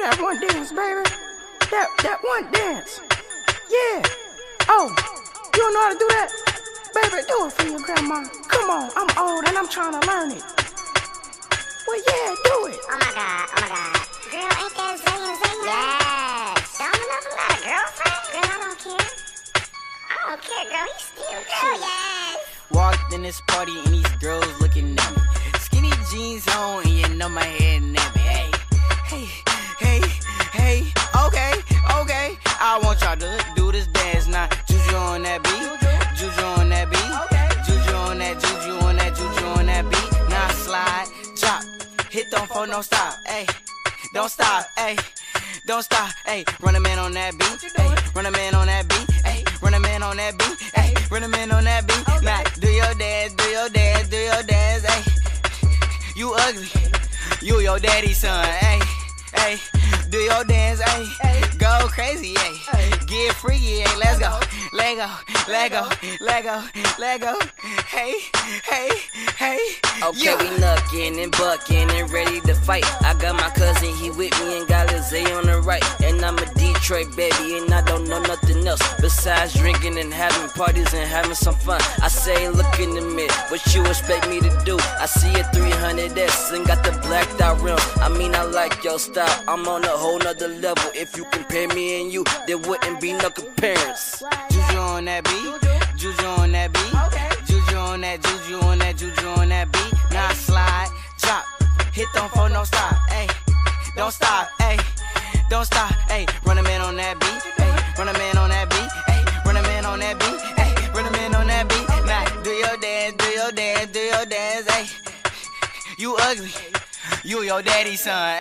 that one dance, baby. That that one dance. Yeah. Oh, you don't know how to do that? Baby, do it for your grandma. Come on, I'm old and I'm trying to learn it. Well, yeah, do it. Oh my god, oh my god. Girl, ain't that Zayn Zayn? Yes. Don't enough got a girlfriend? Girl, I don't care. I don't care, girl. He's still girl, yes. Walked in this party and these girls I want y'all to do this dance now. Juju on that beat. Juju on that beat. Juju on that, juju on that, juju on that beat. Now slide, drop, hit don't for no stop. Hey, don't stop. Hey. Don't stop, hey, running man on that beat, hey, running man on that beat, hey, running man on that beat, hey, running man on that beat. Now do your dance, do your dance, do your dance, hey. You ugly, you your daddy's son, hey, hey. Do your dance, hey, go crazy, hey, get let's go, Lego, Lego, Lego, Lego, hey, hey, hey. Okay, yeah. we knuckin' and buckin' and ready to fight. I got my cousin, he with me and got Lizzie on the right. And I'm a Detroit baby, and I don't know nothing else besides drinking and having parties and having some fun. I say, look in the mirror, what you expect me to do? I see a 300S and got the blacked out rim. I mean, I like your style, I'm on a whole nother level. If you compare me and you, there wouldn't be no comparison. Juju on that beat, Juju? On that beat, Juju on that, Juju on that, Juju on that beat. Now I slide, drop, hit don't for no stop, hey, don't stop, hey, don't stop, hey, running man on that beat, hey, running man on that beat, hey, running man on that beat, hey, running man on that beat. Now do your dance, do your dance, do your dance, hey, you ugly, you your daddy's son.